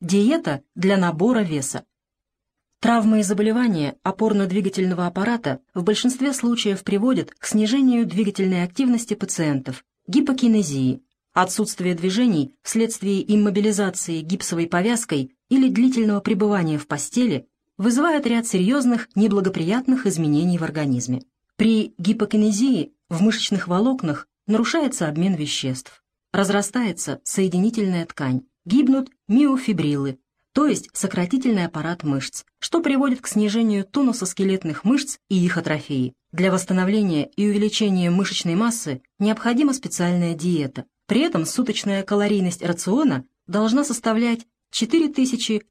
Диета для набора веса. Травмы и заболевания опорно-двигательного аппарата в большинстве случаев приводят к снижению двигательной активности пациентов, гипокинезии, отсутствие движений вследствие иммобилизации гипсовой повязкой или длительного пребывания в постели вызывает ряд серьезных неблагоприятных изменений в организме. При гипокинезии в мышечных волокнах нарушается обмен веществ, разрастается соединительная ткань, гибнут миофибрилы, то есть сократительный аппарат мышц, что приводит к снижению тонуса скелетных мышц и их атрофии. Для восстановления и увеличения мышечной массы необходима специальная диета. При этом суточная калорийность рациона должна составлять 4000-5000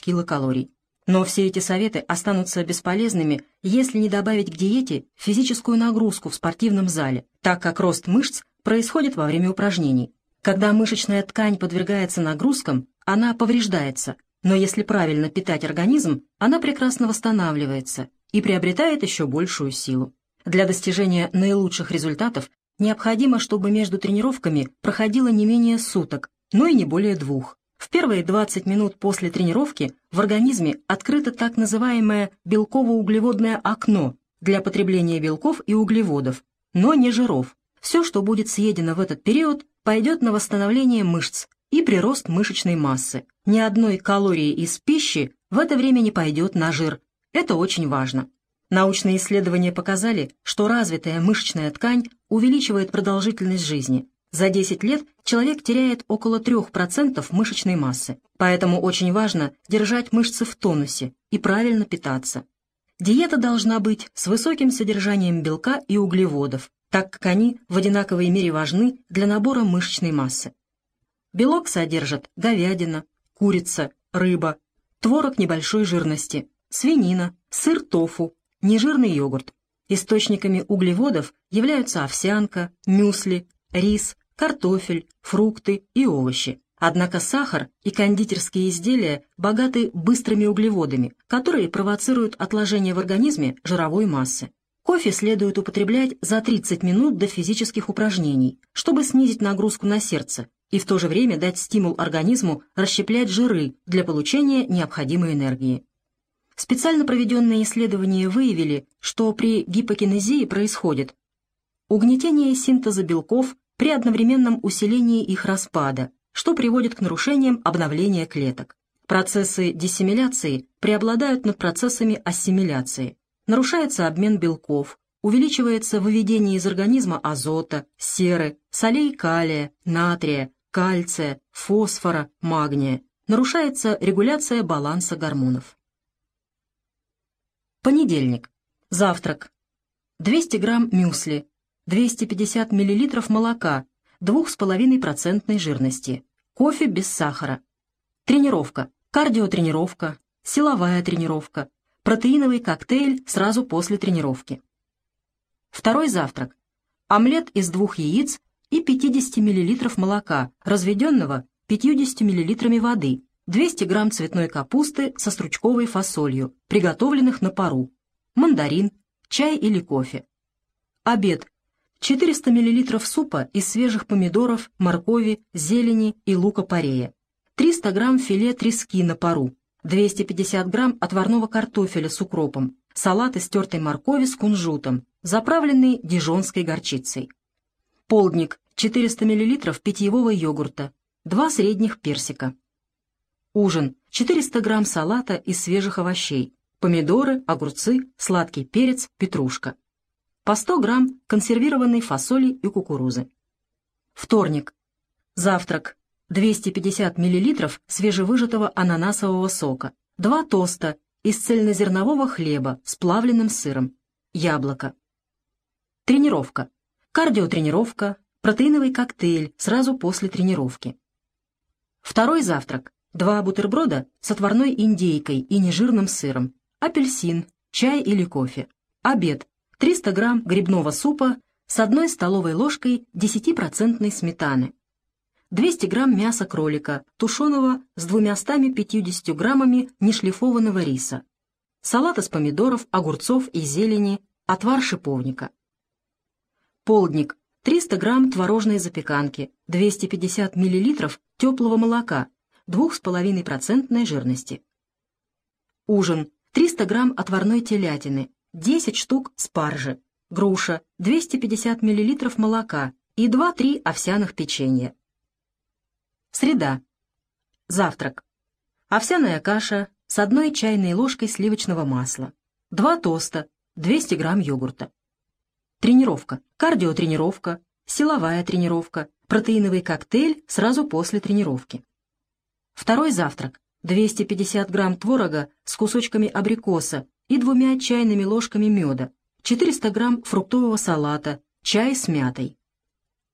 килокалорий. Но все эти советы останутся бесполезными, если не добавить к диете физическую нагрузку в спортивном зале, так как рост мышц происходит во время упражнений. Когда мышечная ткань подвергается нагрузкам, она повреждается, но если правильно питать организм, она прекрасно восстанавливается и приобретает еще большую силу. Для достижения наилучших результатов необходимо, чтобы между тренировками проходило не менее суток, но и не более двух. В первые 20 минут после тренировки в организме открыто так называемое белково-углеводное окно для потребления белков и углеводов, но не жиров. Все, что будет съедено в этот период, пойдет на восстановление мышц и прирост мышечной массы. Ни одной калории из пищи в это время не пойдет на жир. Это очень важно. Научные исследования показали, что развитая мышечная ткань увеличивает продолжительность жизни, за 10 лет человек теряет около 3% мышечной массы, поэтому очень важно держать мышцы в тонусе и правильно питаться. Диета должна быть с высоким содержанием белка и углеводов, так как они в одинаковой мере важны для набора мышечной массы. Белок содержат говядина, курица, рыба, творог небольшой жирности, свинина, сыр тофу, нежирный йогурт. Источниками углеводов являются овсянка, мюсли, рис, картофель, фрукты и овощи. Однако сахар и кондитерские изделия богаты быстрыми углеводами, которые провоцируют отложение в организме жировой массы. Кофе следует употреблять за 30 минут до физических упражнений, чтобы снизить нагрузку на сердце и в то же время дать стимул организму расщеплять жиры для получения необходимой энергии. Специально проведенные исследования выявили, что при гипокинезии происходит угнетение синтеза белков при одновременном усилении их распада, что приводит к нарушениям обновления клеток. Процессы диссимиляции преобладают над процессами ассимиляции. Нарушается обмен белков, увеличивается выведение из организма азота, серы, солей калия, натрия, кальция, фосфора, магния. Нарушается регуляция баланса гормонов. Понедельник. Завтрак. 200 грамм мюсли, 250 мл молока 2,5% жирности, кофе без сахара. Тренировка, кардиотренировка, силовая тренировка, протеиновый коктейль сразу после тренировки. Второй завтрак. Омлет из двух яиц и 50 мл молока, разведенного 50 мл воды, 200 грамм цветной капусты со стручковой фасолью, приготовленных на пару, мандарин, чай или кофе. Обед 400 мл супа из свежих помидоров, моркови, зелени и лука-порея, 300 грамм филе трески на пару, 250 грамм отварного картофеля с укропом, салат из тертой моркови с кунжутом, заправленный дижонской горчицей. Полдник 400 мл питьевого йогурта, 2 средних персика. Ужин 400 грамм салата из свежих овощей, помидоры, огурцы, сладкий перец, петрушка по 100 грамм консервированной фасоли и кукурузы. Вторник. Завтрак. 250 миллилитров свежевыжатого ананасового сока. Два тоста из цельнозернового хлеба с плавленным сыром. Яблоко. Тренировка. Кардиотренировка. Протеиновый коктейль сразу после тренировки. Второй завтрак. Два бутерброда с отварной индейкой и нежирным сыром. Апельсин, чай или кофе. Обед 300 грамм грибного супа с одной столовой ложкой 10% сметаны, 200 грамм мяса кролика, тушеного с 250 граммами нешлифованного риса, салат из помидоров, огурцов и зелени, отвар шиповника. Полдник, 300 грамм творожной запеканки, 250 миллилитров теплого молока, 2,5% жирности. Ужин. 300 грамм отварной телятины, 10 штук спаржи, груша, 250 мл молока и 2-3 овсяных печенья. Среда. Завтрак. Овсяная каша с одной чайной ложкой сливочного масла, 2 тоста, 200 грамм йогурта. Тренировка. Кардиотренировка, силовая тренировка, протеиновый коктейль сразу после тренировки. Второй завтрак. 250 грамм творога с кусочками абрикоса и двумя чайными ложками меда, 400 грамм фруктового салата, чай с мятой.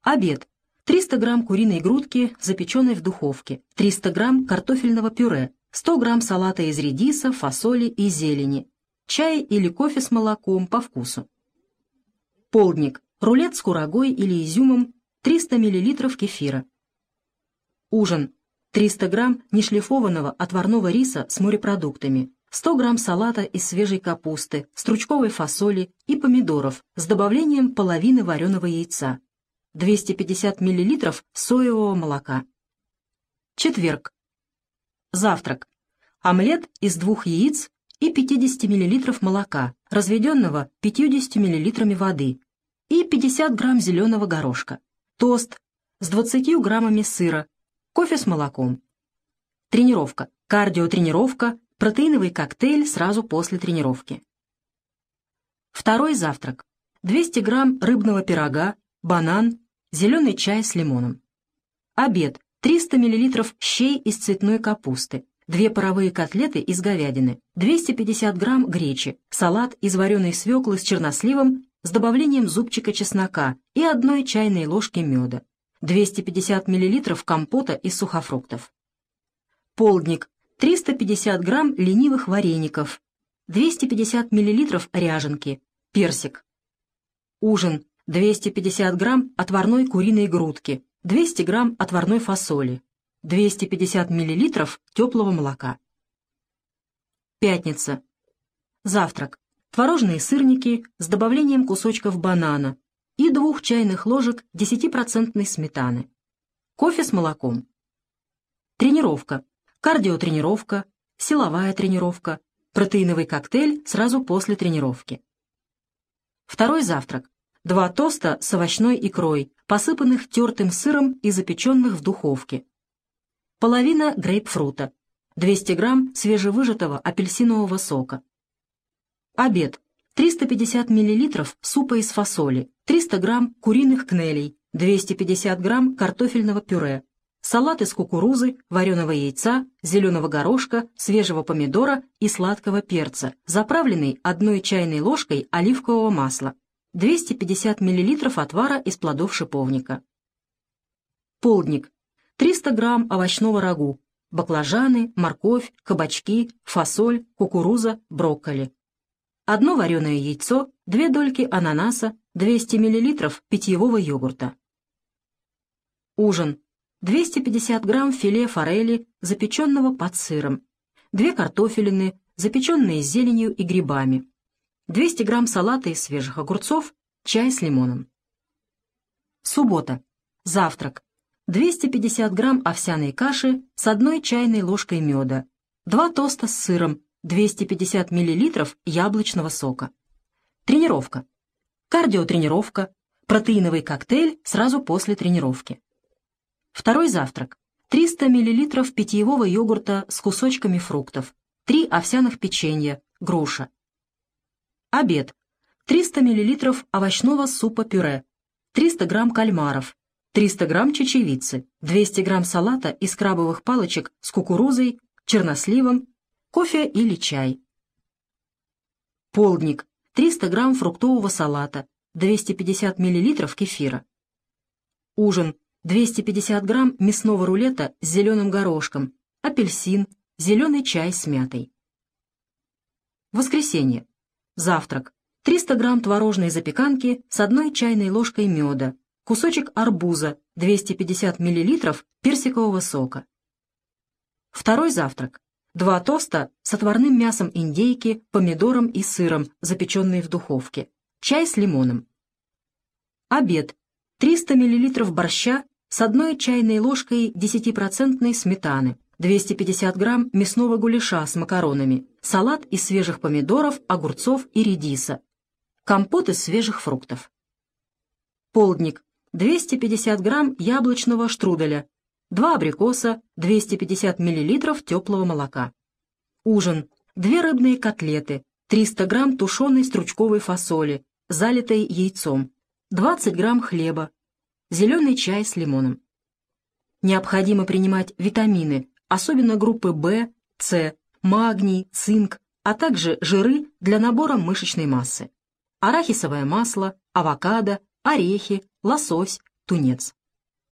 Обед. 300 грамм куриной грудки, запеченной в духовке, 300 грамм картофельного пюре, 100 грамм салата из редиса, фасоли и зелени, чай или кофе с молоком по вкусу. Полдник. Рулет с курагой или изюмом, 300 мл кефира. Ужин. 300 грамм нешлифованного отварного риса с морепродуктами, 100 грамм салата из свежей капусты, стручковой фасоли и помидоров с добавлением половины вареного яйца, 250 мл соевого молока. Четверг. Завтрак. Омлет из двух яиц и 50 мл молока, разведенного 50 мл воды, и 50 грамм зеленого горошка. Тост с 20 граммами сыра, кофе с молоком. Тренировка. Кардиотренировка, протеиновый коктейль сразу после тренировки. Второй завтрак. 200 грамм рыбного пирога, банан, зеленый чай с лимоном. Обед. 300 мл щей из цветной капусты, две паровые котлеты из говядины, 250 грамм гречи, салат из вареной свеклы с черносливом с добавлением зубчика чеснока и одной чайной ложки меда, 250 мл компота из сухофруктов. Полдник. 350 грамм ленивых вареников, 250 мл ряженки, персик. Ужин. 250 грамм отварной куриной грудки, 200 грамм отварной фасоли, 250 мл теплого молока. Пятница. Завтрак. Творожные сырники с добавлением кусочков банана и двух чайных ложек 10% сметаны. Кофе с молоком. Тренировка. Кардиотренировка, силовая тренировка, протеиновый коктейль сразу после тренировки. Второй завтрак. Два тоста с овощной икрой, посыпанных тертым сыром и запеченных в духовке. Половина грейпфрута. 200 грамм свежевыжатого апельсинового сока. Обед. 350 миллилитров супа из фасоли, 300 грамм куриных кнелей, 250 грамм картофельного пюре, салат из кукурузы, вареного яйца, зеленого горошка, свежего помидора и сладкого перца, заправленный одной чайной ложкой оливкового масла. 250 мл отвара из плодов шиповника. Полдник. 300 грамм овощного рагу, баклажаны, морковь, кабачки, фасоль, кукуруза, брокколи. Одно вареное яйцо, две дольки ананаса, 200 мл питьевого йогурта. Ужин. 250 грамм филе форели, запеченного под сыром, две картофелины, запеченные с зеленью и грибами, 200 грамм салата из свежих огурцов, чай с лимоном. Суббота. Завтрак. 250 грамм овсяной каши с одной чайной ложкой меда, два тоста с сыром, 250 миллилитров яблочного сока. Тренировка. Кардиотренировка, протеиновый коктейль сразу после тренировки. Второй завтрак. 300 миллилитров питьевого йогурта с кусочками фруктов, три овсяных печенья, груша. Обед. 300 мл овощного супа-пюре, 300 грамм кальмаров, 300 грамм чечевицы, 200 грамм салата из крабовых палочек с кукурузой, черносливом, кофе или чай. Полдник. 300 грамм фруктового салата, 250 мл кефира. Ужин. 250 грамм мясного рулета с зеленым горошком, апельсин, зеленый чай с мятой. Воскресенье. Завтрак. 300 грамм творожной запеканки с одной чайной ложкой меда, кусочек арбуза, 250 миллилитров персикового сока. Второй завтрак. Два тоста с отварным мясом индейки, помидором и сыром, запеченные в духовке. Чай с лимоном. Обед. 300 миллилитров борща с одной чайной ложкой 10% сметаны, 250 грамм мясного гуляша с макаронами, салат из свежих помидоров, огурцов и редиса, компот из свежих фруктов. Полдник. 250 грамм яблочного штруделя, 2 абрикоса, 250 миллилитров теплого молока. Ужин. Две рыбные котлеты, 300 грамм тушеной стручковой фасоли, залитой яйцом, 20 грамм хлеба, зеленый чай с лимоном. Необходимо принимать витамины, особенно группы В, С, магний, цинк, а также жиры для набора мышечной массы. Арахисовое масло, авокадо, орехи, лосось, тунец.